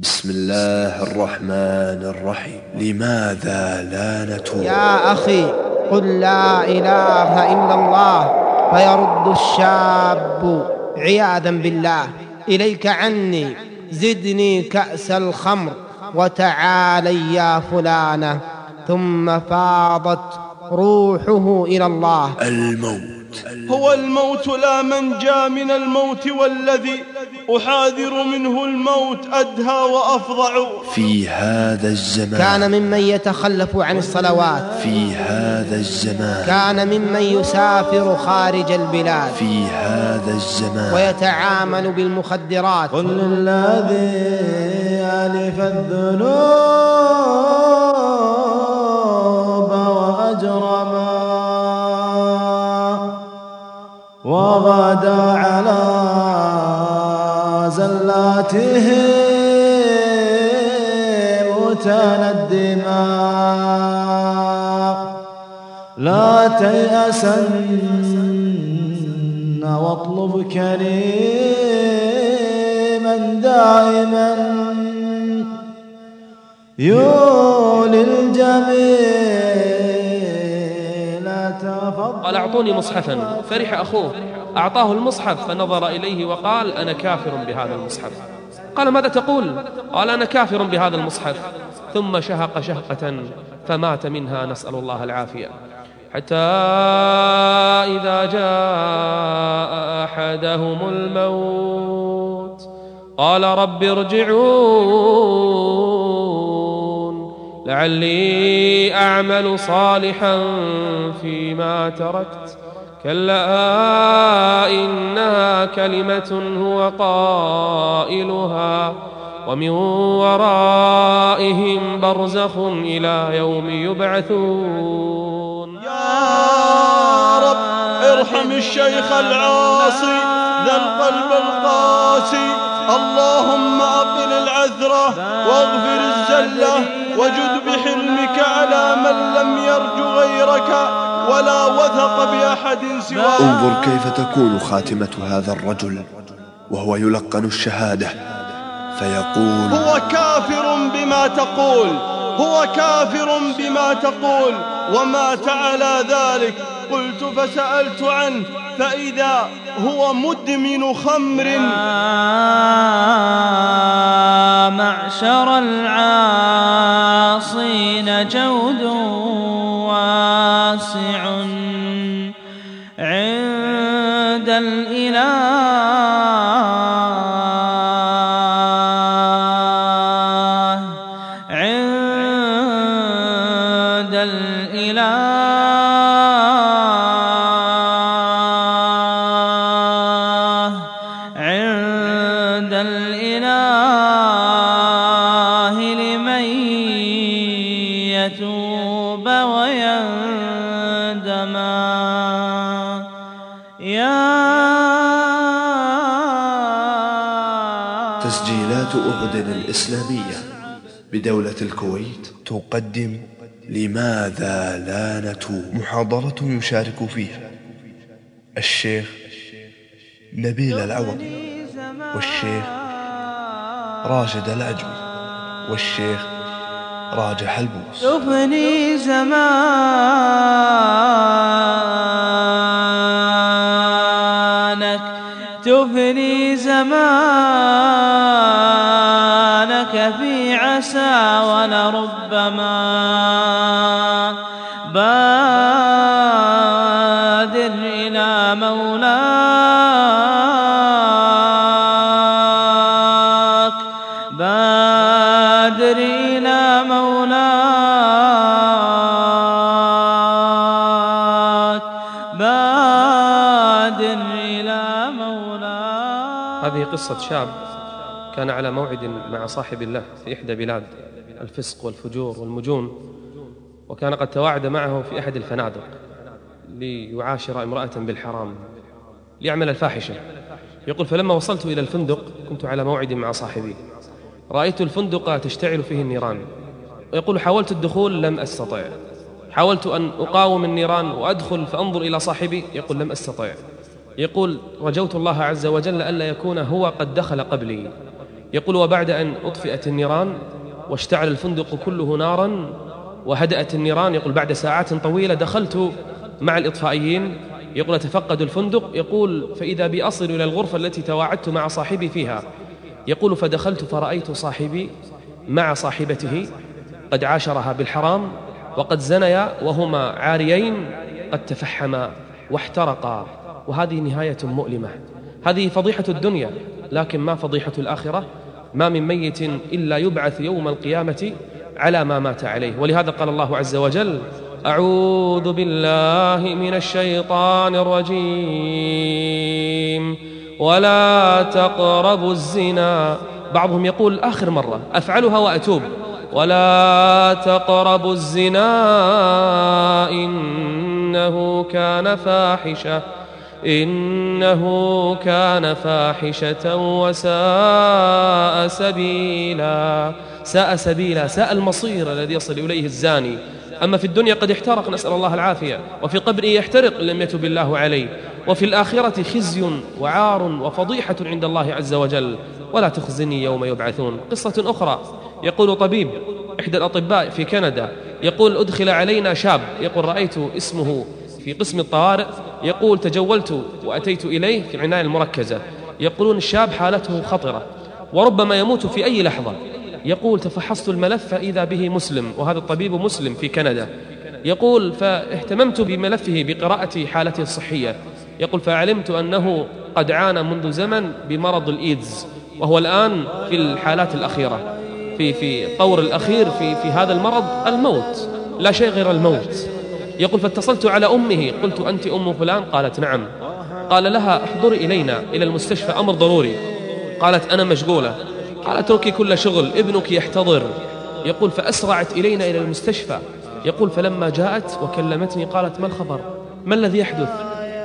بسم الله الرحمن الرحيم. لماذا لا نتوب؟ يا أخي قل لا إله إلا الله فيرد الشاب عياذا بالله. إليك عني زدني كأس الخمر وتعالي يا فلانة. ثم فاضت روحه إلى الله. الموت. هو الموت لا منجى من الموت والذي أحاذر منه الموت أدهى وأفظع. في هذا الزمان كان ممن يتخلف عن الصلوات. في هذا الزمان كان ممن يسافر خارج البلاد. في هذا الزمان ويتعامل بالمخدرات. قل للذي ألف الذنوب. وغدا على زلاته متندما. لا تيأسن واطلب كريما دائما. يولي الجميل قال أعطوني مصحفا. فرح أخوه. أعطاه المصحف فنظر إليه وقال أنا كافر بهذا المصحف. قال ماذا تقول؟ قال أنا كافر بهذا المصحف. ثم شهق شهقة فمات منها نسأل الله العافية. حتى إذا جاء أحدهم الموت قال رب ارجعون. لعلي أعمل صالحا فيما تركت. كلا إنها كلمة هو قائلها ومن ورائهم برزخ إلى يوم يبعثون. يا رب ارحم الشيخ العاصي ذا القلب القاسي اللهم أقل العثرة واغفر الزلة وجد بحلمك على من لم يرج غيرك ولا وثق بأحد سواك انظر كيف تكون خاتمة هذا الرجل وهو يلقن الشهادة فيقول هو كافر بما تقول هو كافر بما تقول ومات على ذلك. قلت فسألت عنه فإذا هو مدمن خمر. يا معشر العاصين الكويت. تقدم لماذا لا نتوب محاضرة يشارك فيها الشيخ نبيل العوضي والشيخ راشد العجمي والشيخ راجح البوس. تفني زمانك تفني زمانك في عسى ولربما بادر إلى مولاك. بادر إلى مولاك. بادر إلى مولاك. هذه قصة شاب كان على موعد مع صاحب الله في إحدى بلاد. الفسق والفجور والمجون وكان قد تواعد معه في أحد الفنادق ليعاشر امرأة بالحرام ليعمل الفاحشة. يقول فلما وصلت إلى الفندق كنت على موعد مع صاحبي. رأيت الفندق تشتعل فيه النيران. ويقول حاولت الدخول لم أستطع حاولت أن أقاوم النيران وأدخل فأنظر إلى صاحبي. يقول لم أستطع يقول رجوت الله عز وجل ألا يكون هو قد دخل قبلي. يقول وبعد أن أطفئت النيران واشتعل الفندق كله نارا وهدأت النيران. يقول بعد ساعات طويلة دخلت مع الإطفائيين. يقول أتفقد الفندق؟ يقول فإذا بي أصل إلى الغرفة التي تواعدت مع صاحبي فيها. يقول فدخلت فرأيت صاحبي مع صاحبته. قد عاشرها بالحرام وقد زنيا وهما عاريين. قد تفحما واحترقا. وهذه نهاية مؤلمة. هذه فضيحة الدنيا لكن ما فضيحة الآخرة؟ ما من ميت إلا يبعث يوم القيامة على ما مات عليه. ولهذا قال الله عز وجل أعوذ بالله من الشيطان الرجيم. ولا تقربوا الزنا. بعضهم يقول آخر مرة أفعلها وأتوب. ولا تقربوا الزنا. إنه كان فاحشة. إنه كان فاحشة وساء سبيلا. ساء سبيلا ساء المصير الذي يصل إليه الزاني. أما في الدنيا قد احترق نسأل الله العافية. وفي قبره يحترق لم يتب الله عليه. وفي الآخرة خزي وعار وفضيحة عند الله عز وجل. ولا تخزني يوم يبعثون. قصة أخرى. يقول طبيب إحدى الأطباء في كندا يقول أدخل علينا شاب. يقول رأيت اسمه في قسم الطوارئ يقول تجولت وأتيت إليه في العناية المركزة. يقولون الشاب حالته خطرة وربما يموت في أي لحظة. يقول تفحصت الملف فإذا به مسلم وهذا الطبيب مسلم في كندا. يقول فاهتممت بملفه بقراءة حالته الصحية. يقول فعلمت أنه قد عانى منذ زمن بمرض الإيدز وهو الآن في الحالات الأخيرة. في في الطور الأخير في في هذا المرض الموت. لا شيء غير الموت. يقول فاتصلت على أمه. قلت أنت أم فلان؟ قالت نعم. قال لها احضري إلينا. إلى المستشفى. أمر ضروري. قالت أنا مشغولة. قال اتركي كل شغل. ابنك يحتضر. يقول فأسرعت إلينا إلى المستشفى. يقول فلما جاءت وكلمتني قالت ما الخبر؟ ما الذي يحدث?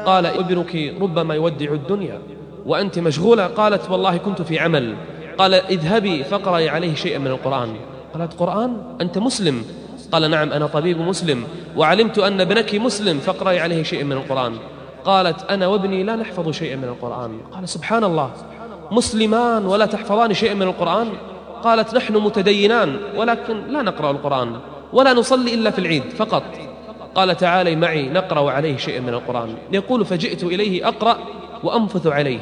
قال ابنك ربما يودع الدنيا. وأنت مشغولة؟ قالت والله كنت في عمل. قال اذهبي فاقرأي عليه شيئا من القرآن. قالت قرآن؟ أنت مسلم. قال نعم أنا طبيب مسلم وعلمت أن ابنك مسلم فاقرأي عليه شيئا من القرآن. قالت أنا وابني لا نحفظ شيئا من القرآن. قال سبحان الله مسلمان ولا تحفظان شيئا من القرآن؟ قالت نحن متدينان ولكن لا نقرأ القرآن ولا نصلي إلا في العيد فقط. قال تعالي معي نقرأ عليه شيئا من القرآن. يقول فجئت إليه أقرأ وأنفث عليه.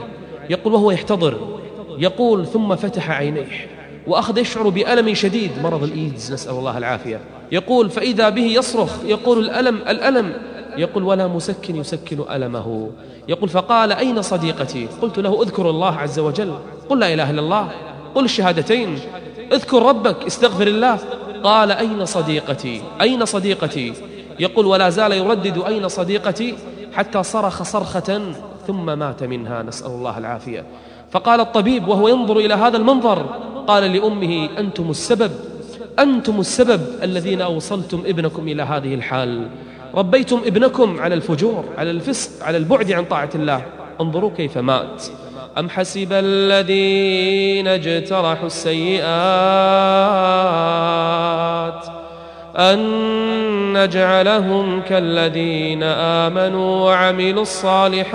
يقول وهو يحتضر. يقول ثم فتح عينيه. وأخذ يشعر بألم شديد مرض الإيدز نسأل الله العافية. يقول فإذا به يصرخ يقول الألم الألم. يقول ولا مسكن يسكن ألمه. يقول فقال أين صديقتي؟ قلت له اذكر الله عز وجل. قل لا إله إلا الله. قل الشهادتين. اذكر ربك استغفر الله. قال أين صديقتي؟ أين صديقتي؟ يقول ولا زال يردد أين صديقتي؟ حتى صرخ صرخة ثم مات منها نسأل الله العافية. فقال الطبيب وهو ينظر إلى هذا المنظر قال لأمه أنتم السبب أنتم السبب الذين أوصلتم ابنكم إلى هذه الحال. ربيتم ابنكم على الفجور على الفسق على البعد عن طاعة الله. انظروا كيف مات. أم حسب الذين اجترحوا السيئات أن نجعلهم كالذين آمنوا وعملوا الصالحات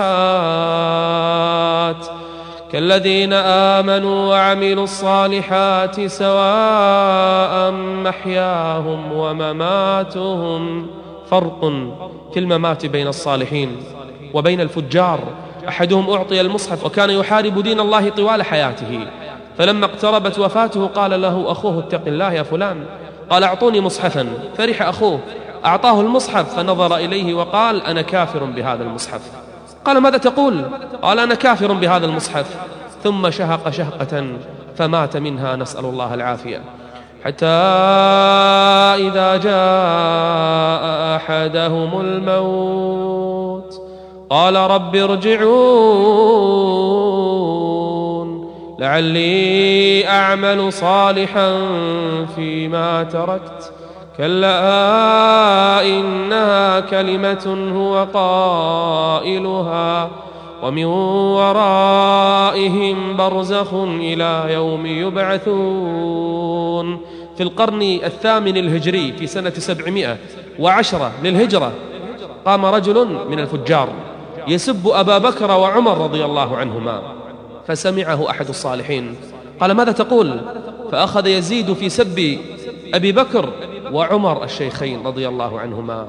كالذين آمنوا وعملوا الصالحات سواء محياهم ومماتهم فرق في الممات بين الصالحين وبين الفجار. أحدهم أعطي المصحف وكان يحارب دين الله طوال حياته. فلما اقتربت وفاته قال له أخوه اتق الله يا فلان. قال أعطوني مصحفا. فرح أخوه. أعطاه المصحف فنظر إليه وقال أنا كافر بهذا المصحف. قال ماذا تقول؟ قال أنا كافر بهذا المصحف. ثم شهق شهقة فمات منها نسأل الله العافية. حتى إذا جاء أحدهم الموت قال رب ارجعون لعلي أعمل صالحا فيما تركت. كلا إنها كلمة هو قائلها ومن ورائهم برزخ إلى يوم يبعثون. في القرن الثامن الهجري في سنة سبعمائة وعشرة للهجرة قام رجل من الفجار يسب أبا بكر وعمر رضي الله عنهما فسمعه أحد الصالحين. قال ماذا تقول؟ فأخذ يزيد في سب أبي بكر وعمر الشيخين رضي الله عنهما.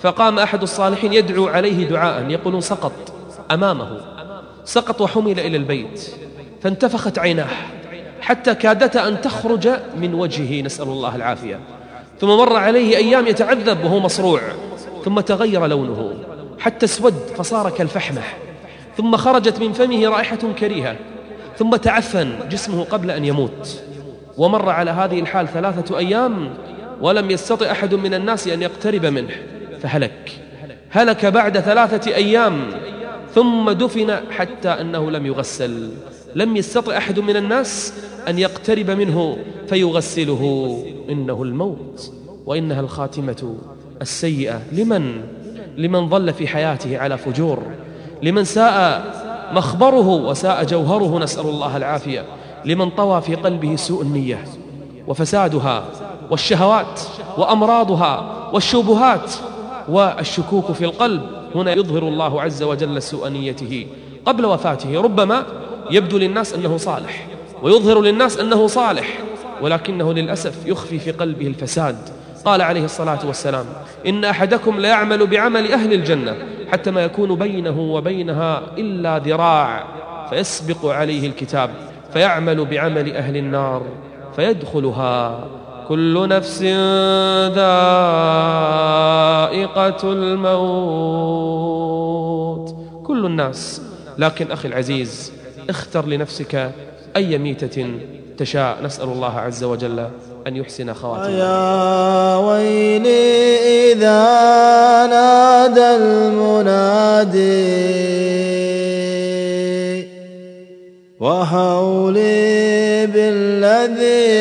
فقام أحد الصالحين يدعو عليه دعاء يقولون سقط. أمامه. سقط وحمل إلى البيت. فانتفخت عيناه. حتى كادت أن تخرج من وجهه. نسأل الله العافية. ثم مر عليه أيام يتعذب وهو مصروع ثم تغير لونه. حتى اسود فصار كالفحمة. ثم خرجت من فمه رائحة كريهة. ثم تعفن جسمه قبل أن يموت. ومر على هذه الحال ثلاثة أيام ولم يستطع أحد من الناس أن يقترب منه فهلك. هلك بعد ثلاثة أيام ثم دفن حتى أنه لم يغسل. لم يستطع أحد من الناس أن يقترب منه فيغسله. إنه الموت وإنها الخاتمة السيئة. لمن؟ لمن ظل في حياته على فجور. لمن ساء مخبره وساء جوهره نسأل الله العافية. لمن طوى في قلبه سوء النية وفسادها والشهوات وأمراضها والشبهات والشكوك في القلب هنا يظهر الله عز وجل سوء نيته قبل وفاته. ربما يبدو للناس أنه صالح ويظهر للناس أنه صالح ولكنه للأسف يخفي في قلبه الفساد. قال عليه الصلاة والسلام إن أحدكم ليعمل بعمل أهل الجنة حتى ما يكون بينه وبينها إلا ذراع فيسبق عليه الكتاب فيعمل بعمل أهل النار فيدخلها. كل نفس ذائقة الموت. كل الناس. لكن أخي العزيز اختر لنفسك أي ميتة تشاء. نسأل الله عز وجل أن يحسن خواتمه. يا ويلي إذا نادى المنادي وهولي بالذي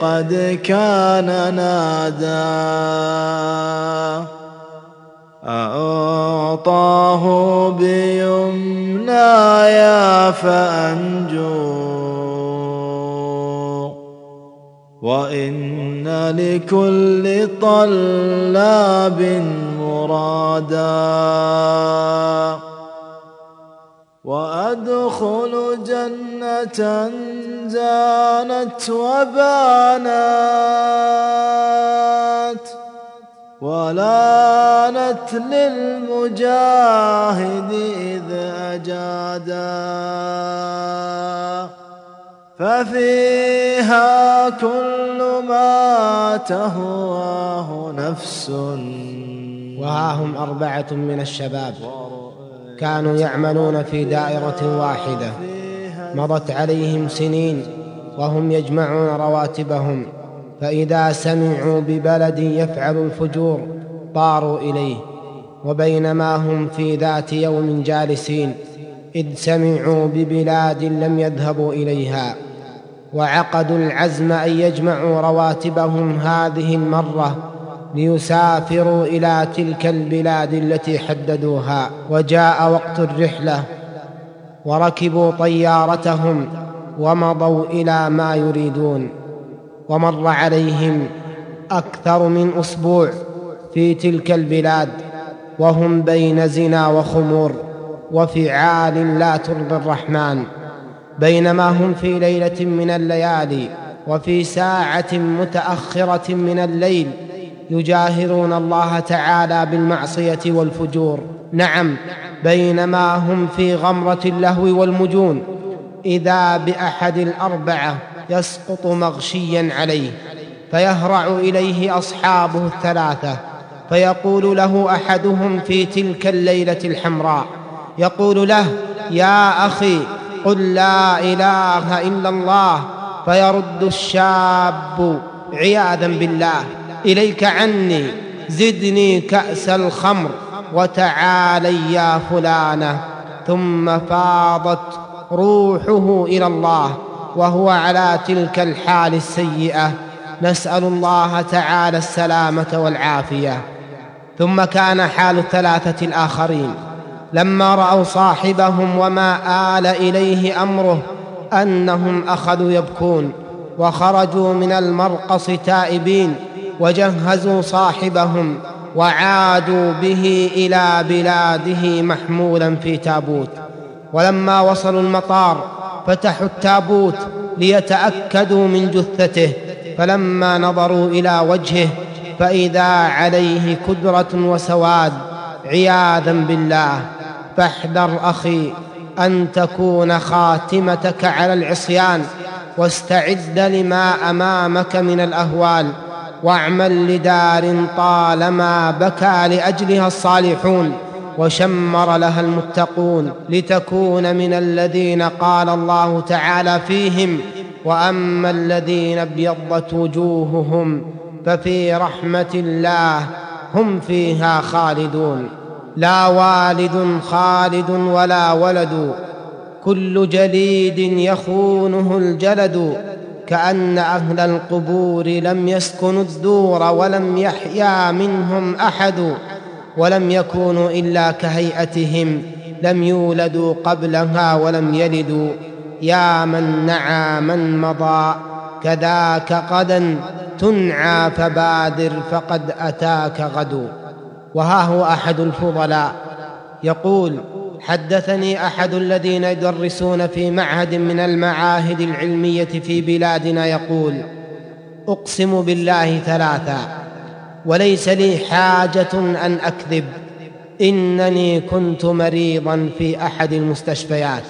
قد كان نادى. أعطاه بيمنايا فأنجو. وإن لكل طلاب مرادا. وأدخل جنة زانت وبانت ولانت للمجاهد إذ أجادا ففيها كل ما تهواه نفس وها هم أربعة من الشباب. كانوا يعملون في دائرة واحدة. مضت عليهم سنين وهم يجمعون رواتبهم. فإذا سمعوا ببلد يفعل الفجور طاروا إليه. وبينما هم في ذات يوم جالسين إذ سمعوا ببلاد لم يذهبوا إليها. وعقدوا العزم أن يجمعوا رواتبهم هذه المرة ليسافروا إلى تلك البلاد التي حددوها. وجاء وقت الرحلة. وركبوا طيارتهم ومضوا إلى ما يريدون. ومر عليهم أكثر من أسبوع في تلك البلاد. وهم بين زنا وخمور. وفعال لا ترضي الرحمن. بينما هم في ليلة من الليالي. وفي ساعة متأخرة من الليل. يجاهرون الله تعالى بالمعصية والفجور. نعم بينما هم في غمرة اللهو والمجون. إذا بأحد الأربعة يسقط مغشيا عليه فيهرع إليه أصحابه الثلاثة فيقول له أحدهم في تلك الليلة الحمراء يقول له يا أخي قل لا إله إلا الله. فيرد الشاب عياذا بالله. إليك عني زدني كأس الخمر وتعالي يا فلانة. ثم فاضت روحه إلى الله وهو على تلك الحال السيئة. نسأل الله تعالى السلامة والعافية. ثم كان حال الثلاثة الآخرين. لما رأوا صاحبهم وما آل إليه أمره أنهم أخذوا يبكون وخرجوا من المرقص تائبين. وجهزوا صاحبهم وعادوا به إلى بلاده محمولا في تابوت. ولما وصلوا المطار فتحوا التابوت ليتأكدوا من جثته. فلما نظروا إلى وجهه فإذا عليه كدرة وسواد عياذا بالله فاحذر أخي أن تكون خاتمتك على العصيان واستعد لما أمامك من الأهوال. واعمل لدار طالما بكى لأجلها الصالحون وشمر لها المتقون لتكون من الذين قال الله تعالى فيهم وأما الذين ابيضت وجوههم ففي رحمة الله هم فيها خالدون. لا والد خالد ولا ولد كل جليد يخونه الجلد كأن أهل القبور لم يسكنوا الدور ولم يحيا منهم أحد ولم يكونوا إلا كهيئتهم. لم يولدوا قبلها ولم يلدوا. يا من نعى من مضى. كذاك غدا تنعى فبادر فقد أتاك غد وها هو أحد الفضلاء. يقول حدثني أحد الذين يدرسون في معهد من المعاهد العلمية في بلادنا يقول أقسم بالله ثلاثا وليس لي حاجة أن أكذب. إنني كنت مريضا في أحد المستشفيات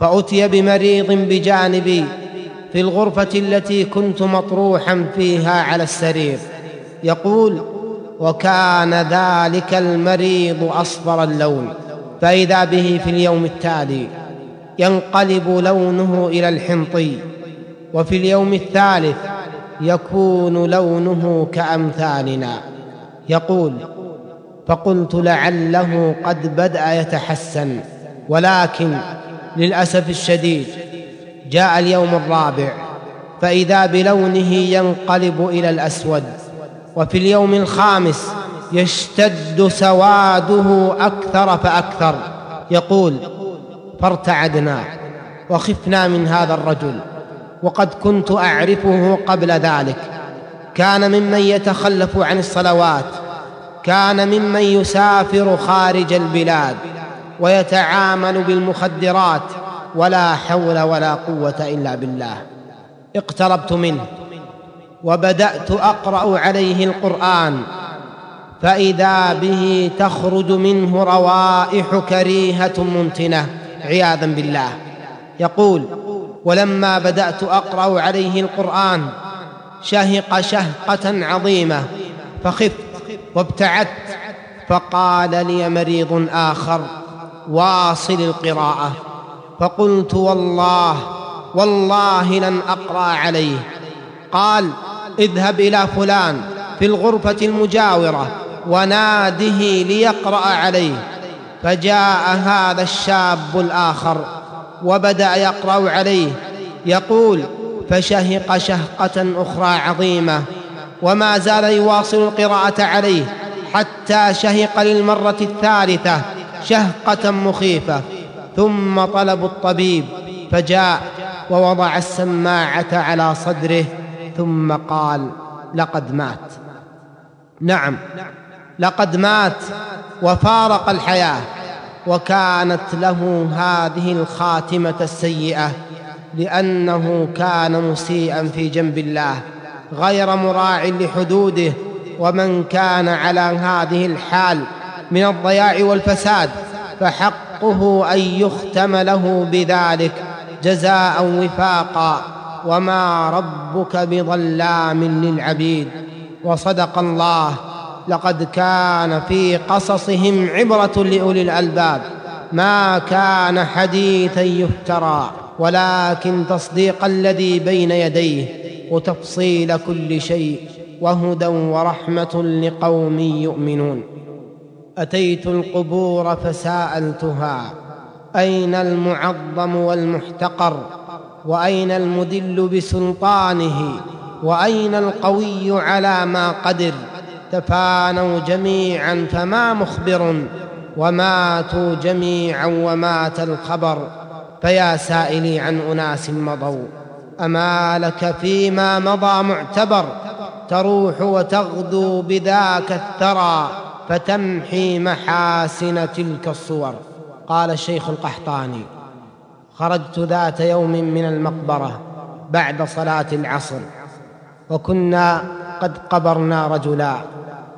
فأتي بمريض بجانبي في الغرفة التي كنت مطروحا فيها على السرير. يقول وكان ذلك المريض أصفر اللون. فإذا به في اليوم التالي ينقلب لونه إلى الحنطي وفي اليوم الثالث يكون لونه كأمثالنا. يقول فقلت لعله قد بدأ يتحسن ولكن للأسف الشديد جاء اليوم الرابع فإذا بلونه ينقلب إلى الأسود وفي اليوم الخامس يشتد سواده أكثر فأكثر. يقول فارتعدنا وخفنا من هذا الرجل وقد كنت أعرفه قبل ذلك. كان ممن يتخلف عن الصلوات كان ممن يسافر خارج البلاد ويتعامل بالمخدرات ولا حول ولا قوة إلا بالله. اقتربت منه وبدأت أقرأ عليه القرآن فإذا به تخرج منه روائح كريهة منتنه عياذا بالله. يقول ولما بدأت أقرأ عليه القرآن شهق شهقة عظيمة فخفت وابتعدت فقال لي مريض آخر واصل القراءة فقلت والله والله لن أقرأ عليه قال اذهب إلى فلان في الغرفة المجاورة وناده ليقرأ عليه. فجاء هذا الشاب الآخر وبدأ يقرأ عليه. يقول فشهق شهقة أخرى عظيمة وما زال يواصل القراءة عليه حتى شهق للمرة الثالثة شهقة مخيفة. ثم طلبوا الطبيب فجاء ووضع السماعة على صدره ثم قال لقد مات. نعم. لقد مات وفارق الحياة وكانت له هذه الخاتمة السيئة لأنه كان مسيئا في جنب الله غير مراع لحدوده ومن كان على هذه الحال من الضياع والفساد فحقه أن يختم له بذلك جزاء وفاقا وما ربك بظلام للعبيد وصدق الله لقد كان في قصصهم عبرة لأولي الألباب. ما كان حديثا يفترى ولكن تصديق الذي بين يديه وتفصيل كل شيء وهدى ورحمة لقوم يؤمنون. أتيت القبور فسألتها أين المعظم والمحتقر؟ وأين المدل بسلطانه؟ وأين القوي على ما قدر؟ تفانوا جميعا فما مخبر وماتوا جميعا ومات الخبر. فيا سائلي عن أناس مضوا أما لك فيما مضى معتبر؟ تروح وتغدو بذاك الثرى فتمحي محاسن تلك الصور. قال الشيخ القحطاني خرجت ذات يوم من المقبرة بعد صلاة العصر وكنا قد قبرنا رجلا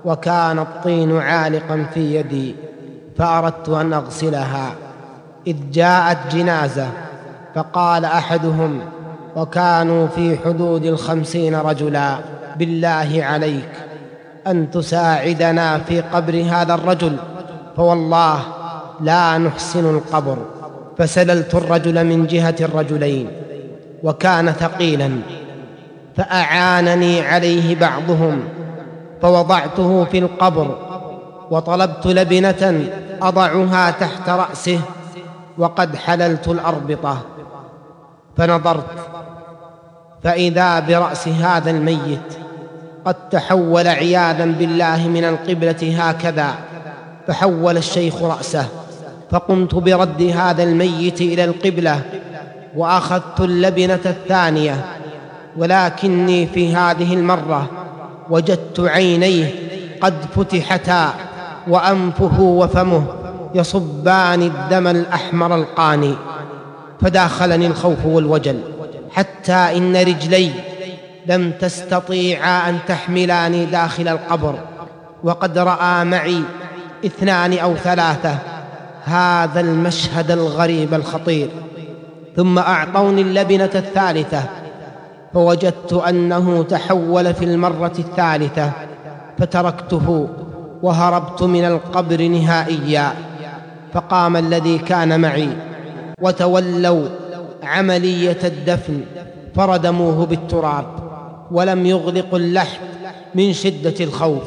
وكان الطين عالقا في يدي فأردت أن أغسلها. إذ جاءت جنازة فقال أحدهم وكانوا في حدود الخمسين رجلا بالله عليك أن تساعدنا في قبر هذا الرجل فوالله لا نحسن القبر. فسللت الرجل من جهة الرجلين وكان ثقيلا. فأعانني عليه بعضهم فوضعته في القبر وطلبت لبنة أضعها تحت رأسه وقد حللت الأربطة. فنظرت فإذا برأس هذا الميت قد تحول عياذا بالله من القبلة هكذا فحول الشيخ رأسه. فقمت برد هذا الميت إلى القبلة وأخذت اللبنة الثانية. ولكني في هذه المرة وجدت عينيه قد فتحتا وأنفه وفمه يصبان الدم الأحمر القاني فداخلني الخوف والوجل حتى إن رجلي لم تستطيعا أن تحملاني داخل القبر وقد رأى معي اثنان أو ثلاثة هذا المشهد الغريب الخطير ثم أعطوني اللبنة الثالثة فوجدت أنه تحول في المرة الثالثة فتركته وهربت من القبر نهائيا فقام الذي كان معي وتولوا عملية الدفن فردموه بالتراب ولم يغلقوا اللحد من شدة الخوف.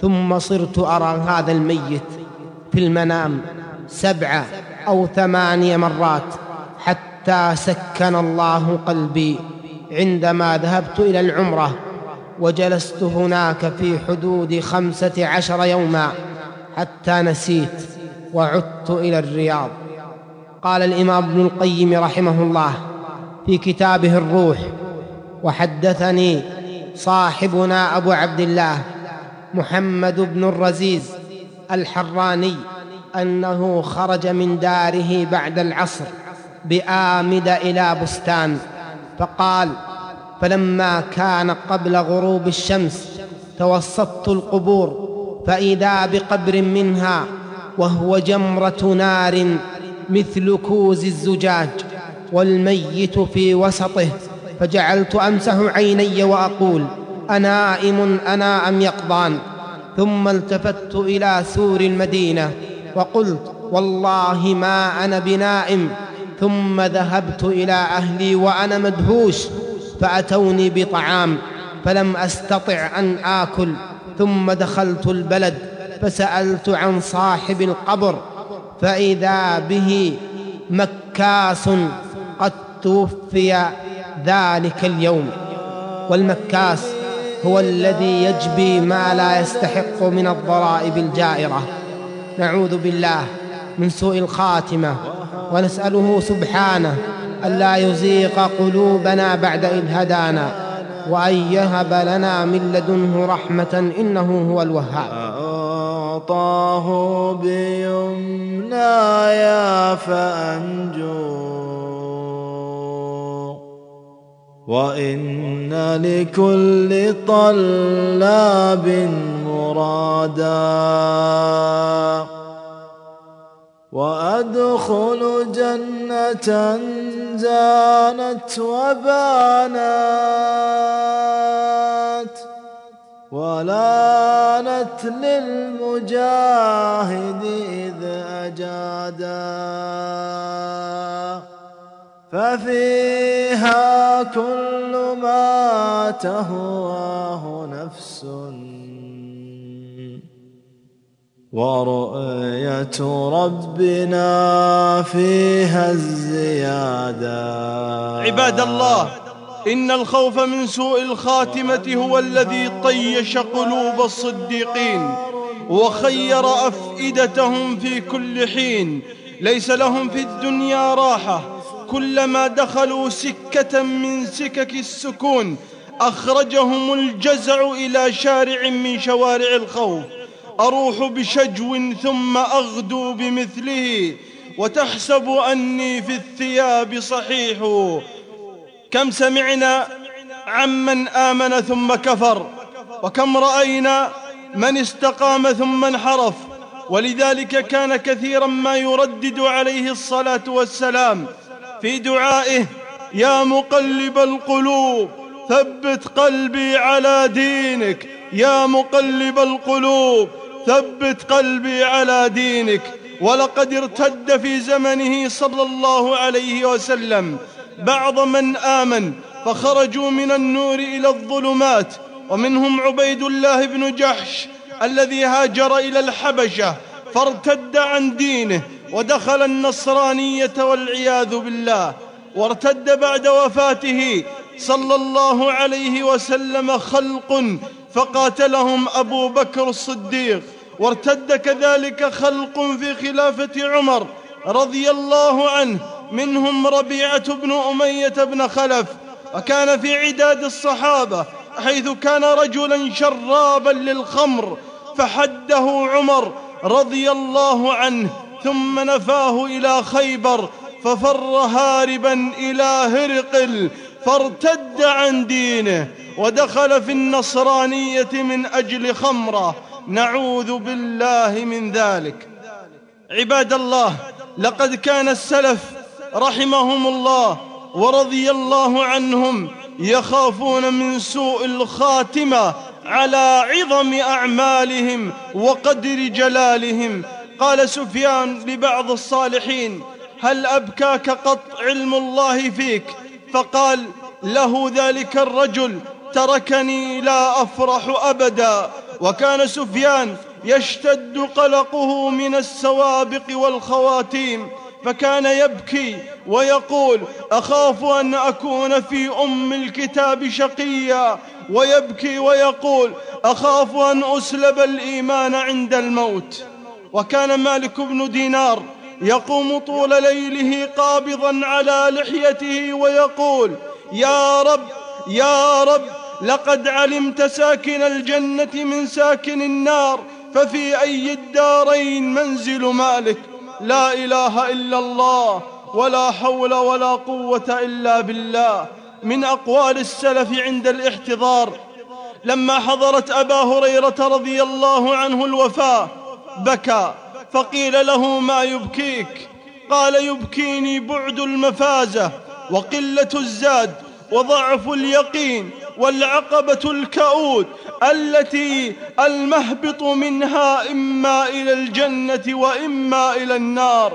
ثم صرت أرى هذا الميت في المنام سبع أو ثماني مرات حتى سكن الله قلبي. عندما ذهبت إلى العمرة وجلست هناك في حدود خمسة عشر يوما حتى نسيت وعدت إلى الرياض. قال الإمام ابن القيم رحمه الله في كتابه الروح وحدثني صاحبنا أبو عبد الله محمد بن الرزيز الحراني أنه خرج من داره بعد العصر بآمد إلى بستان. فقال فلما كان قبل غروب الشمس توسطت القبور فإذا بقبر منها وهو جمرة نار مثل كوز الزجاج والميت في وسطه فجعلت أمسح عيني وأقول أنائم أنا أم يقظان؟ ثم التفت إلى سور المدينة وقلت والله ما أنا بنائم. ثم ذهبت إلى أهلي وأنا مدهوش فأتوني بطعام فلم أستطع أن آكل ثم دخلت البلد فسألت عن صاحب القبر فإذا به مكاس قد توفي ذلك اليوم. والمكاس هو الذي يجبي ما لا يستحق من الضرائب الجائرة. نعوذ بالله من سوء الخاتمة. ونسأله سبحانه الا يزيغ قلوبنا بعد إذ هدانا وأن يهب لنا من لدنه رحمة إنه هو الوهاب. أعطاه بيمنايا فأنجو. وإن لكل طلاب مرادا. وأدخل جنة زانت وبانت ولانت للمجاهد إذ أجادا ففيها كل ما تهواه نفس ورؤية ربنا فيها الزيادة. عباد الله إن الخوف من سوء الخاتمة هو الذي طيش قلوب الصديقين وخير أفئدتهم في كل حين. ليس لهم في الدنيا راحة. كلما دخلوا سكة من سكك السكون أخرجهم الجزع إلى شارع من شوارع الخوف. أروح بشجو ثم أغدو بمثله وتحسب أني في الثياب صحيح. كم سمعنا عمن آمن ثم كفر وكم رأينا من استقام ثم انحرف. ولذلك كان كثيرا ما يردد عليه الصلاة والسلام في دعائه يا مقلب القلوب ثبت قلبي على دينك يا مقلب القلوب ثبت قلبي على دينك ولقد ارتد في زمنه صلى الله عليه وسلم. بعض من آمن فخرجوا من النور إلى الظلمات ومنهم عبيد الله بن جحش الذي هاجر إلى الحبشة فارتد عن دينه ودخل النصرانية والعياذ بالله. وارتد بعد وفاته صلى الله عليه وسلم خلق فقاتلهم أبو بكر الصديق. وارتد كذلك خلق في خلافة عمر رضي الله عنه. منهم ربيعة بن أمية بن خلف وكان في عداد الصحابة حيث كان رجلا شرابا للخمر فحده عمر رضي الله عنه ثم نفاه إلى خيبر ففر هاربا إلى هرقل فارتد عن دينه ودخل في النصرانية من أجل خمره. نعوذ بالله من ذلك. عباد الله لقد كان السلف رحمهم الله ورضي الله عنهم يخافون من سوء الخاتمة على عظم أعمالهم وقدر جلالهم. قال سفيان لبعض الصالحين هل أبكاك قط علم الله فيك؟ فقال له ذلك الرجل تركني لا أفرح أبدا. وكان سفيان يشتد قلقه من السوابق والخواتيم فكان يبكي ويقول أخاف أن أكون في أم الكتاب شقيا. ويبكي ويقول أخاف أن أسلب الإيمان عند الموت. وكان مالك بن دينار يقوم طول ليله قابضا على لحيته ويقول يا رب يا رب لقد علمت ساكن الجنة من ساكن النار ففي أي الدارين منزل مالك؟ لا إله إلا الله ولا حول ولا قوة إلا بالله. من أقوال السلف عند الاحتضار لما حضرت أبا هريرة رضي الله عنه الوفاة بكى فقيل له ما يبكيك؟ قال يبكيني بعد المفازة وقلة الزاد وضعف اليقين. والعقبة الكؤود التي المهبط منها إما إلى الجنة وإما إلى النار.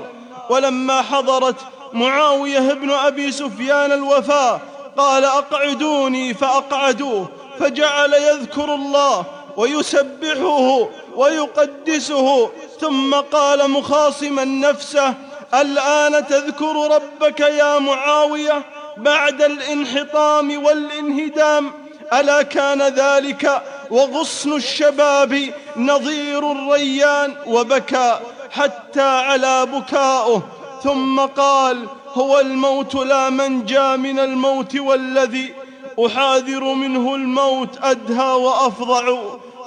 ولما حضرت معاوية بن أبي سفيان الوفاة قال أقعدوني فأقعدوه فجعل يذكر الله ويسبحه ويقدسه ثم قال مخاصما نفسه الآن تذكر ربك يا معاوية؟ بعد الانحطام والانهدام ألا كان ذلك؟ وغصن الشباب نظير الريان وبكى حتى على بكاؤه. ثم قال هو الموت لا منجى من الموت والذي أحاذر منه الموت أدهى وأفظع.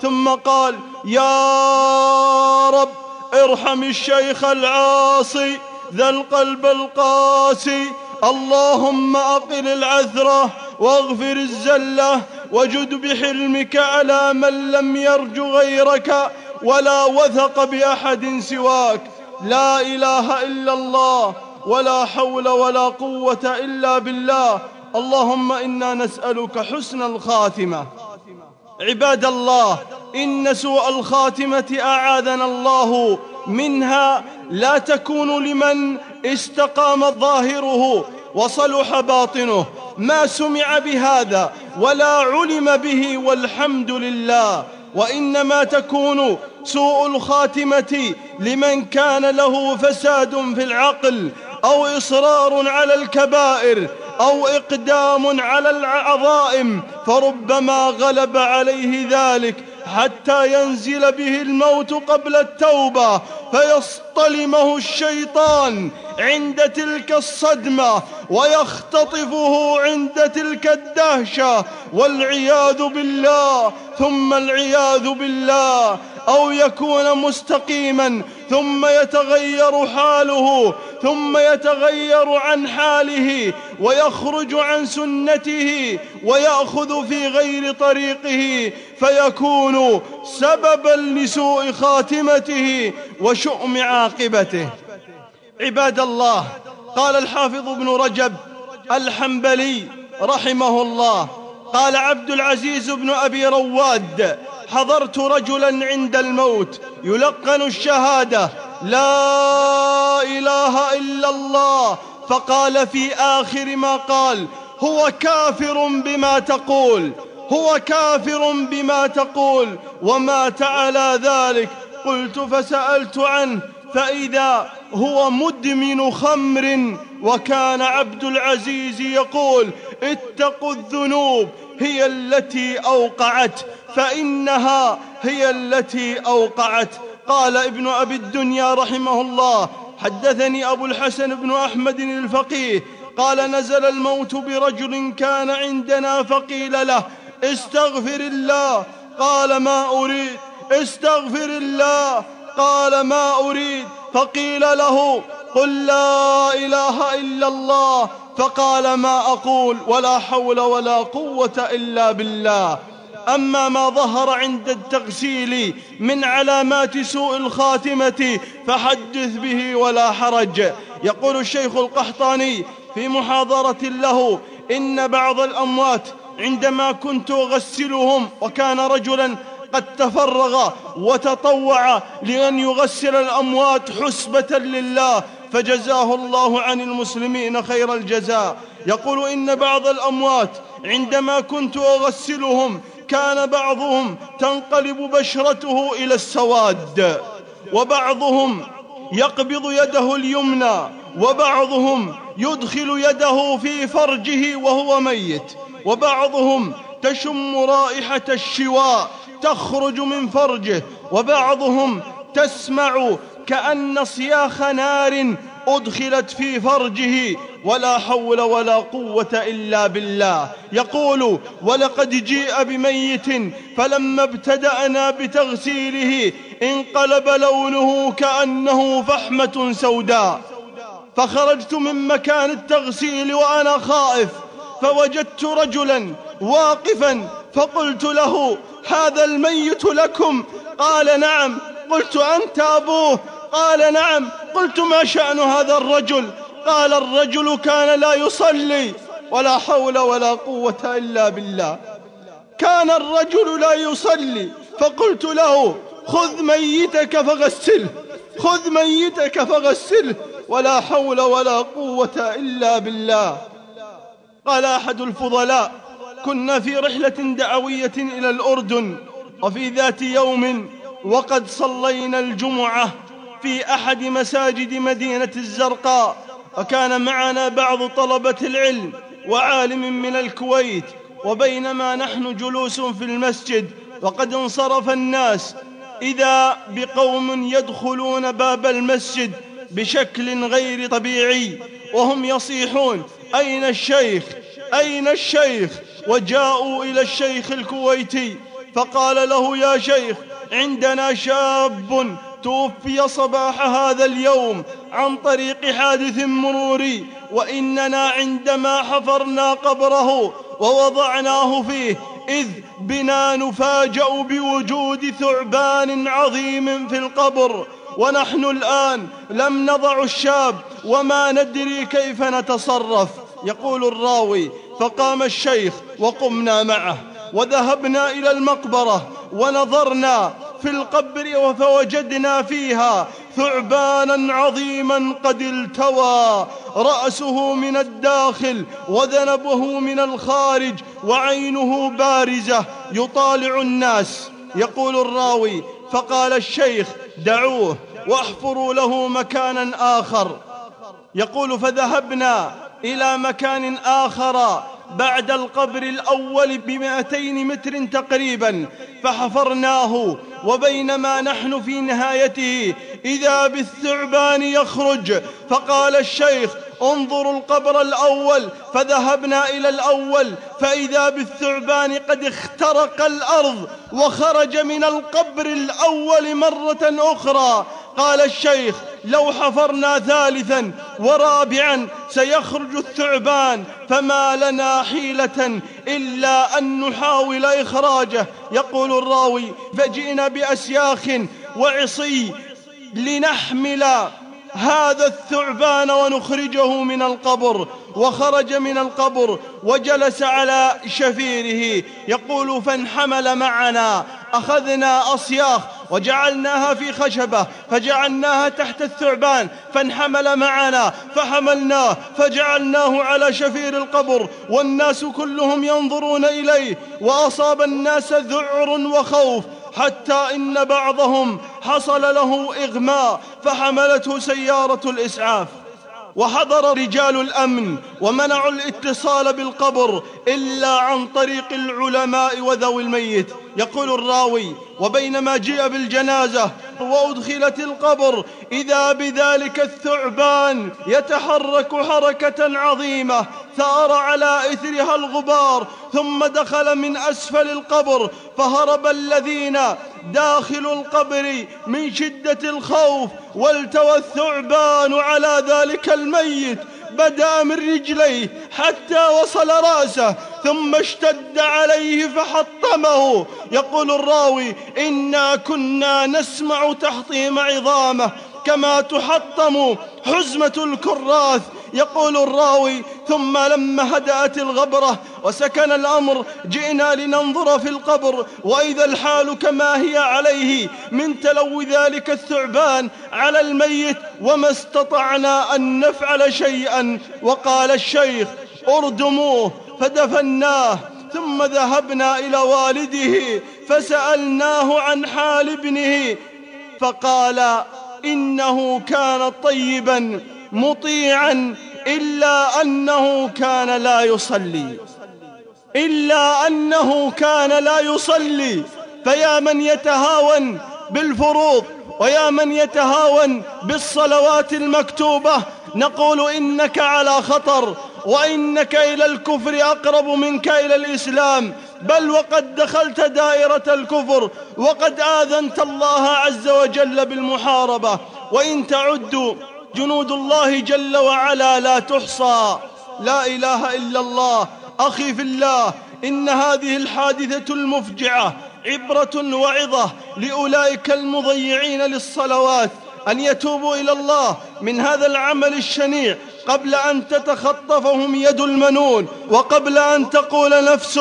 ثم قال يا رب ارحم الشيخ العاصي ذا القلب القاسي اللهم أقل العثرة واغفر الزلة وجد بحلمك على من لم يرج غيرك ولا وثق بأحد سواك. لا إله إلا الله ولا حول ولا قوة إلا بالله. اللهم إنا نسألك حسن الخاتمة. عباد الله إن سوء الخاتمة أعاذنا الله منها. لا تكون لمن استقام ظاهره وصلح باطنه. ما سمع بهذا ولا علم به والحمد لله. وإنما تكون سوء الخاتمة لمن كان له فساد في العقل أو إصرار على الكبائر أو إقدام على العظائم. فربما غلب عليه ذلك حتى ينزل به الموت قبل التوبة فيصطلمه الشيطان عند تلك الصدمة ويختطفه عند تلك الدهشة والعياذ بالله ثم العياذ بالله. أو يكون مستقيما ثم يتغير حاله ثم يتغير عن حاله ويخرج عن سنته ويأخذ في غير طريقه فيكون سببا لسوء خاتمته وشؤم عاقبته. عباد الله قال الحافظ ابن رجب الحنبلي رحمه الله قال عبد العزيز بن أبي رواد حضرت رجلا عند الموت يلقن الشهادة لا إله إلا الله. فقال في آخر ما قال هو كافر بما تقول هو كافر بما تقول ومات على ذلك. قلت فسألت عنه فإذا هو مدمن خمر وكان عبد العزيز يقول اتقوا الذنوب هي التي أوقعت. فإنها هي التي أوقعت. قال ابن أبي الدنيا رحمه الله حدثني أبو الحسن بن أحمد الفقيه قال نزل الموت برجل كان عندنا فقيل له استغفر الله. قال ما أريد. استغفر الله. قال ما أريد. فقيل له قل لا إله إلا الله. فقال ما أقول. ولا حول ولا قوة إلا بالله. أما ما ظهر عند التغسيل من علامات سوء الخاتمة فحدث به ولا حرج. يقول الشيخ القحطاني في محاضرة له إن بعض الأموات عندما كنت أغسلهم وكان رجلا قد تفرغ وتطوع لأن يغسل الأموات حسبة لله فجزاه الله عن المسلمين خير الجزاء. يقول إن بعض الأموات عندما كنت أغسلهم كان بعضهم تنقلب بشرته إلى السواد وبعضهم يقبض يده اليمنى وبعضهم يدخل يده في فرجه وهو ميت وبعضهم تشم رائحة الشواء تخرج من فرجه وبعضهم تسمع كأن صياخ نار أدخلت في فرجه ولا حول ولا قوة إلا بالله. يقول ولقد جيء بميت فلما ابتدأنا بتغسيله انقلب لونه كأنه فحمة سوداء. فخرجت من مكان التغسيل وأنا خائف فوجدت رجلا واقفا فقلت له هذا الميت لكم؟ قال نعم. قلت أنت أبوه؟ قال نعم. قلت ما شأن هذا الرجل؟ قال الرجل كان لا يصلي ولا حول ولا قوة إلا بالله. كان الرجل لا يصلي فقلت له خذ ميتك فغسله خذ ميتك فغسله ولا حول ولا قوة إلا بالله. قال أحد الفضلاء كنا في رحلة دعوية إلى الأردن وفي ذات يوم وقد صلينا الجمعة في أحد مساجد مدينة الزرقاء وكان معنا بعض طلبة العلم وعالم من الكويت وبينما نحن جلوس في المسجد وقد انصرف الناس إذا بقوم يدخلون باب المسجد بشكل غير طبيعي وهم يصيحون أين الشيخ؟ أين الشيخ؟ وجاءوا إلى الشيخ الكويتي فقال له يا شيخ عندنا شاب توفي صباح هذا اليوم عن طريق حادث مروري وإننا عندما حفرنا قبره ووضعناه فيه إذ بنا نفاجأ بوجود ثعبان عظيم في القبر. ونحن الآن لم نضع الشاب وما ندري كيف نتصرف يقول الراوي. فقام الشيخ وقمنا معه وذهبنا إلى المقبرة ونظرنا في القبر فوجدنا فيها ثعبانا عظيما قد التوى. رأسه من الداخل وذنبه من الخارج وعينه بارزة يطالع الناس. يقول الراوي فقال الشيخ دعوه واحفروا له مكانا آخر. يقول فذهبنا إلى مكان آخر بعد القبر الأول بمائتين متر تقريبا فحفرناه وبينما نحن في نهايته. إذا بالثعبان يخرج. فقال الشيخ انظروا القبر الأول فذهبنا إلى الأول. فإذا بالثعبان قد اخترق الأرض وخرج من القبر الأول مرة أخرى. قال الشيخ لو حفرنا ثالثا ورابعا سيخرج الثعبان فما لنا حيلة إلا أن نحاول إخراجه. يقول الراوي فجئنا بأسياخ وعصي لنحمل هذا الثعبان ونخرجه من القبر. وخرج من القبر وجلس على شفيره. يقول فانحمل معنا. أخذنا أصياخ وجعلناها في خشبة فجعلناها تحت الثعبان فانحمل معنا فحملناه فجعلناه على شفير القبر والناس كلهم ينظرون إليه وأصاب الناس ذعر وخوف حتى إن بعضهم حصل له إغماء فحملته سيارة الإسعاف. وحضر رجال الأمن ومنعوا الاتصال بالقبر إلا عن طريق العلماء وذوي الميت. يقول الراوي وبينما جيء بالجنازة وأدخلت القبر إذا بذلك الثعبان يتحرك حركة عظيمة ثار على إثرها الغبار ثم دخل من أسفل القبر فهرب الذين داخل القبر من شدة الخوف والتوى الثعبان على ذلك الميت بدا من رجليه حتى وصل رأسه ثم اشتد عليه فحطمه. يقول الراوي إنا كنا نسمع تحطيم عظامه كما تحطم حزمة الكراث. يقول الراوي ثم لما هدأت الغبرة وسكن الأمر جئنا لننظر في القبر. وإذا الحال كما هي عليه من تلو ذلك الثعبان على الميت وما استطعنا أن نفعل شيئا. وقال الشيخ اردموه فدفناه. ثم ذهبنا إلى والده فسألناه عن حال ابنه. فقال إنه كان طيبا مطيعا. إلا أنه كان لا يصلي. إلا أنه كان لا يصلي. فيا من يتهاون بالفروض ويا من يتهاون بالصلوات المكتوبة نقول إنك على خطر وإنك إلى الكفر أقرب منك إلى الإسلام. بل وقد دخلت دائرة الكفر وقد آذنت الله عز وجل بالمحاربة. وإن تعدوا جنود الله جل وعلا لا تحصى. لا إله إلا الله. أخي في الله إن هذه الحادثة المفجعة عبرة وعظة لأولئك المضيعين للصلوات أن يتوبوا إلى الله من هذا العمل الشنيع قبل أن تتخطفهم يد المنون وقبل أن تقول نفس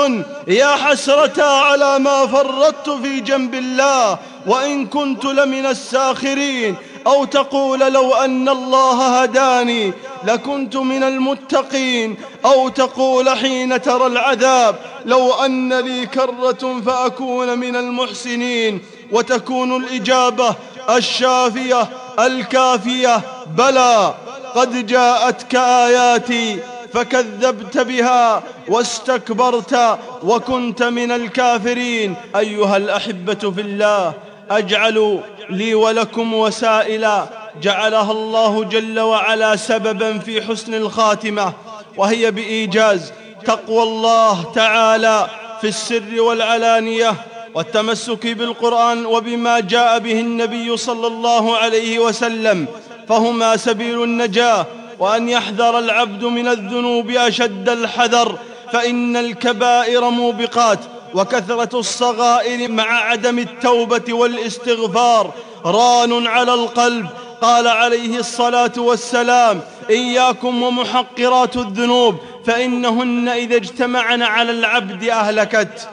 يا حسرة على ما فرطت في جنب الله وإن كنت لمن الساخرين. أو تقول لو أن الله هداني لكنت من المتقين أو تقول حين ترى العذاب لو أن لي كرة فأكون من المحسنين. وتكون الإجابة الشافية الكافية بلى. قد جاءتك آياتي فكذبت بها واستكبرت وكنت من الكافرين. أيها الأحبة في الله أجعل لي ولكم وسائلا جعلها الله جل وعلا سببا في حسن الخاتمة وهي بإيجاز تقوى الله تعالى في السر والعلانية والتمسك بالقرآن وبما جاء به النبي صلى الله عليه وسلم فهما سبيل النجاة وأن يحذر العبد من الذنوب أشد الحذر فإن الكبائر موبقات وكثرة الصغائر مع عدم التوبة والاستغفار ران على القلب. قال عليه الصلاة والسلام إياكم ومحقرات الذنوب فإنهن إذا اجتمعن على العبد أهلكت.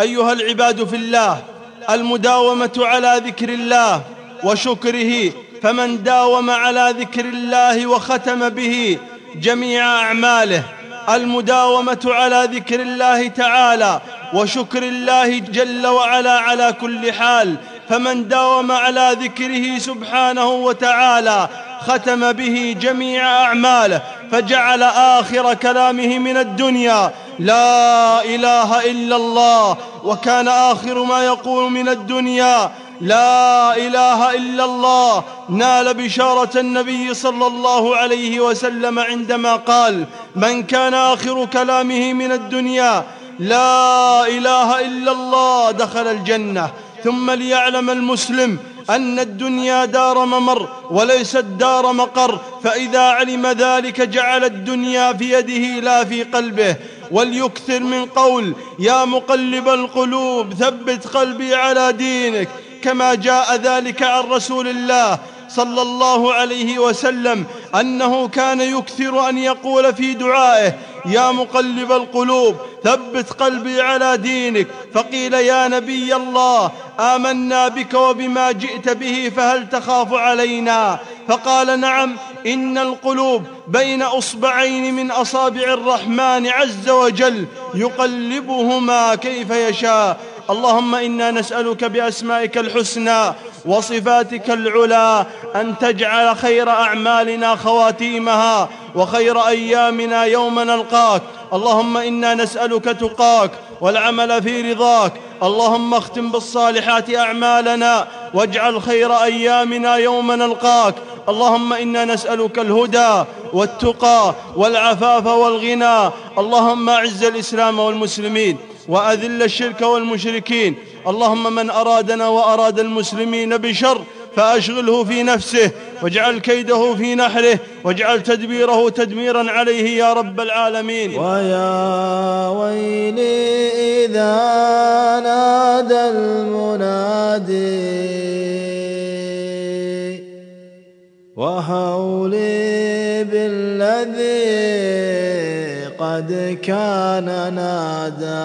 أيها العباد في الله المداومة على ذكر الله وشكره فمن داوم على ذكر الله وختم به جميع أعماله. المداومة على ذكر الله تعالى وشكر الله جل وعلا على كل حال فمن داوم على ذكره سبحانه وتعالى ختم به جميع أعماله فجعل آخر كلامه من الدنيا. لا إله إلا الله وكان آخر ما يقول من الدنيا. لا إله إلا الله نال بشارة النبي صلى الله عليه وسلم عندما قال من كان آخر كلامه من الدنيا لا إله إلا الله دخل الجنة. ثم ليعلم المسلم أن الدنيا دار ممر وليست دار مقر. فإذا علم ذلك جعل الدنيا في يده لا في قلبه. وليكثر من قول يا مقلب القلوب ثبت قلبي على دينك. كما جاء ذلك عن رسول الله صلى الله عليه وسلم أنه كان يكثر أن يقول في دعائه يا مقلب القلوب ثبت قلبي على دينك. فقيل يا نبي الله آمنا بك وبما جئت به فهل تخاف علينا؟ فقال نعم إن القلوب بين أصبعين من أصابع الرحمن عز وجل يقلبهما كيف يشاء. اللهم إنا نسألك بأسمائك الحسنى وصفاتك العلى أن تجعل خير أعمالنا خواتيمها وخير أيامنا يوم نلقاك. اللهم إنا نسألك تقاك والعمل في رضاك. اللهم اختم بالصالحات أعمالنا واجعل خير أيامنا يوم نلقاك. اللهم إنا نسألك الهدى والتقى والعفاف والغنى. اللهم أعز الإسلام والمسلمين وأذل الشرك والمشركين اللهم من أرادنا وأراد المسلمين بشر فأشغله في نفسه واجعل كيده في نحره واجعل تدبيره تدميرا عليه يا رب العالمين. ويا ويلي إذا نادى المنادي وهولي بالذي قد كان نادى.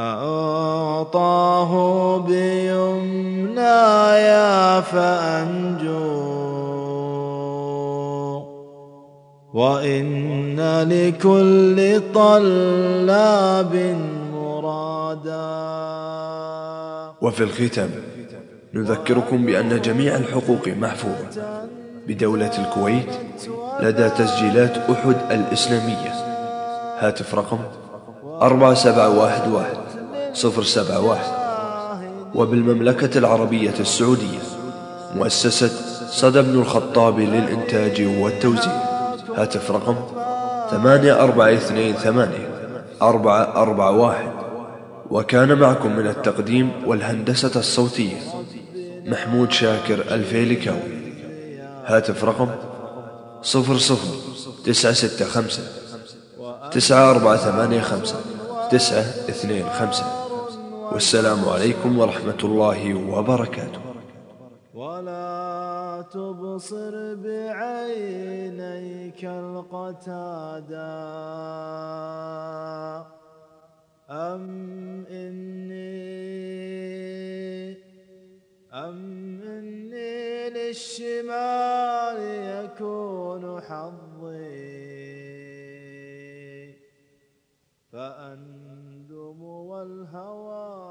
أعطاه بيمنايا فأنجو. وإن لكل طلاب مرادا. وفي الختام نذكركم بأن جميع الحقوق محفوظة. بدولة الكويت لدى تسجيلات أحد الإسلامية. هاتف رقم أربعة 071 وبالمملكة العربية السعودية مؤسسة صدى بن الخطاب للإنتاج والتوزيع. هاتف رقم 8428 441 وكان معكم من التقديم والهندسة الصوتية محمود شاكر الفيلكاوي هاتف رقم 00965 9485 925 والسلام عليكم ورحمة الله وبركاته. ولا تبصر بعينيك القتادا أم إني أم إني للشمال يكون حظي. فأندم الهوى